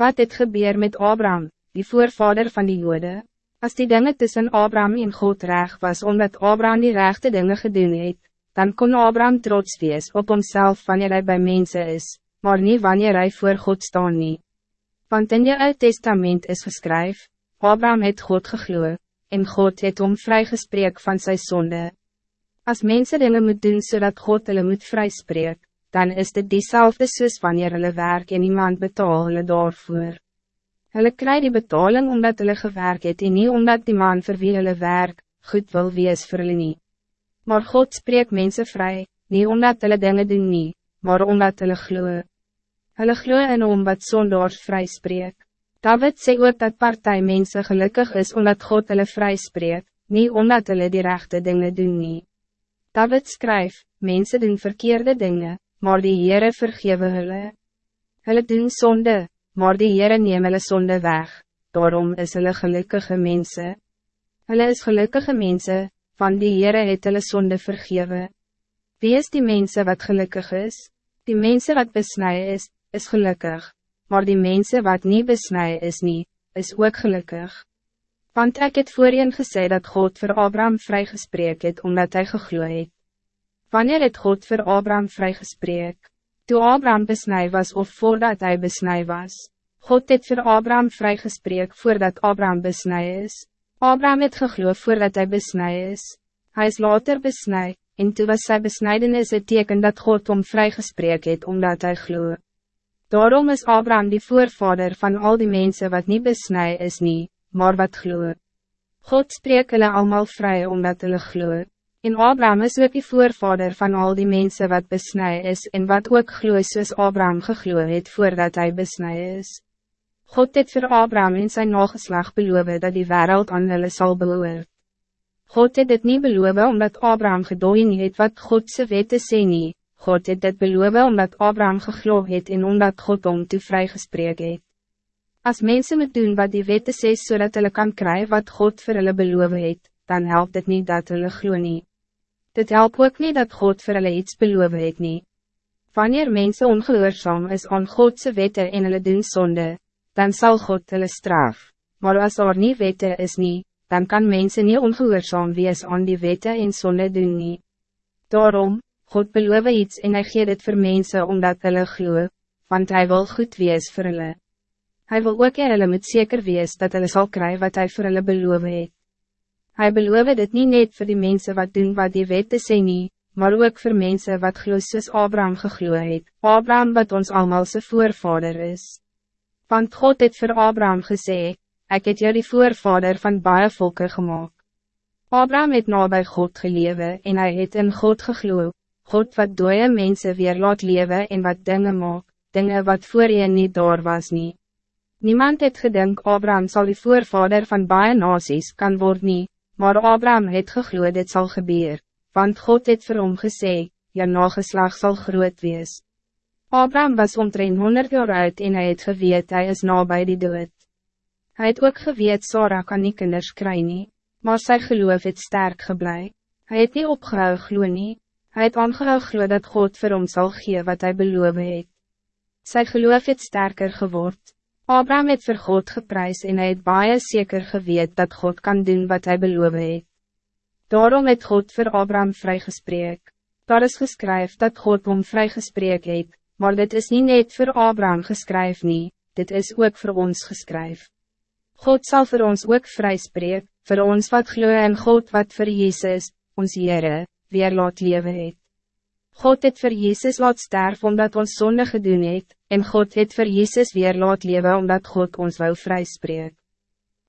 Wat het gebeur met Abraham, die voorvader van die Joden? Als die dingen tussen Abraham en God reg was omdat Abraham die rechte dingen gedoen het, dan kon Abraham trots wees op homself wanneer hij bij mensen is, maar niet wanneer hij voor God staan nie. Want in je Oud Testament is geskryf, Abraham het God gegloe, en God het om vrygespreek van zijn zonde. Als mensen dingen moet doen zodat God hulle moet vryspreek, dan is dit diezelfde soos wanneer hulle werk en iemand betaal hulle daarvoor. Hulle kry die betaling omdat hulle gewerk het en nie omdat die man vir wie hulle werk, goed wil wees vir hulle nie. Maar God spreek mensen vrij, niet omdat hulle dingen doen nie, maar omdat hulle gloe. Hulle gloe in om wat zondaars vrij spreek. David sê ook dat partij mensen gelukkig is omdat God hulle vrij spreek, niet omdat hulle die rechte dingen doen nie. David skryf, mensen doen verkeerde dingen, maar die Heere vergewe hulle. Hulle doen zonde, maar die Heere neem hulle sonde weg, daarom is hulle gelukkige mensen. Hulle is gelukkige mensen, van die Heere het hulle sonde vergewe. Wie is die mensen wat gelukkig is? Die mensen wat besnij is, is gelukkig, maar die mensen wat niet besnij is niet, is ook gelukkig. Want ik het voorheen gesê dat God voor Abraham vrygespreek het, omdat hij gegloeid. Wanneer het God voor Abraham vrygespreek? Toe Abraham besnij was of voordat hij besnij was? God het voor Abraham vrygespreek voordat Abraham besnij is? Abraham het gegloeid voordat hij besnij is? Hij is later besnij, en toe was sy besnijdenis het teken dat God om vrygespreek het omdat hij gloe. Daarom is Abraham die voorvader van al die mensen wat niet besnij is niet, maar wat gloe. God spreek hulle allemaal vrij omdat hulle gloe. En Abraham is ook die voorvader van al die mensen wat besnij is en wat ook gloe soos Abraham gegloe het voordat hij besnij is. God het voor Abraham in zijn nageslag beloof dat die wereld aan hulle sal behoort. God het dit niet beloof omdat Abraham gedooien het wat Godse wette sê nie. God het dit beloof omdat Abraham gegloe het en omdat God om toe vrygespreek het. Als mensen moet doen wat die wette sê zodat so hulle kan krijgen wat God voor hulle beloof het, dan helpt het niet dat hulle glo nie. Dit helpt ook niet dat God voor hulle iets beloof het nie. Wanneer mensen ongehoorzaam is aan Godse wette en hulle doen zonde, dan zal God hulle straf. Maar als er niet wette is nie, dan kan mensen niet ongehoorzaam wees aan die wette en zonde doen nie. Daarom, God beloof iets en hy gee dit vir mense omdat hulle glo, want hij wil goed wees vir hulle. Hij wil ook hulle moet zeker wees dat hulle sal kry wat hij vir hulle beloof het. Hij beloof dit niet net voor die mensen wat doen wat die wette sê nie, maar ook voor mensen wat glo soos Abraham geglo het, Abraham wat ons allemaal zijn voorvader is. Want God het voor Abraham gesê, ik het jou die voorvader van baie volke gemaakt. Abraham het na bij God gelewe en hij het in God geglo, God wat dooie mensen weer laat lewe en wat dingen maak, dingen wat voor je niet door was niet. Niemand het gedink Abraham zal die voorvader van baie nasies kan worden, nie, maar Abraham het gegloed dit zal gebeuren, want God het vir hom gesê, jou nageslag zal groot wees. Abraham was omtrent 100 jaar oud en hij het geweet hij is nabij die dood. Hij het ook geweet Sarah kan nie kinders kry nie, maar sy geloof het sterk geblei. Hij het nie opgehou glo nie, hy het aangehou glo dat God vir hom sal gee wat hij beloof het. Sy geloof het sterker geword. Abraham het vir God geprys en hy het baie zeker geweet dat God kan doen wat hij beloof het. Daarom het God voor Abraham vrygespreek. Daar is geskryf dat God om vrygespreek het, maar dit is niet net voor Abraham geskryf nie, dit is ook voor ons geskryf. God zal voor ons ook vryspreek, voor ons wat glo en God wat voor Jezus, ons Heere, weer laat lewe het. God het voor Jezus laat sterf omdat ons zonde gedoen het, en God het voor Jezus weer laat leven omdat God ons wou vrijspreek.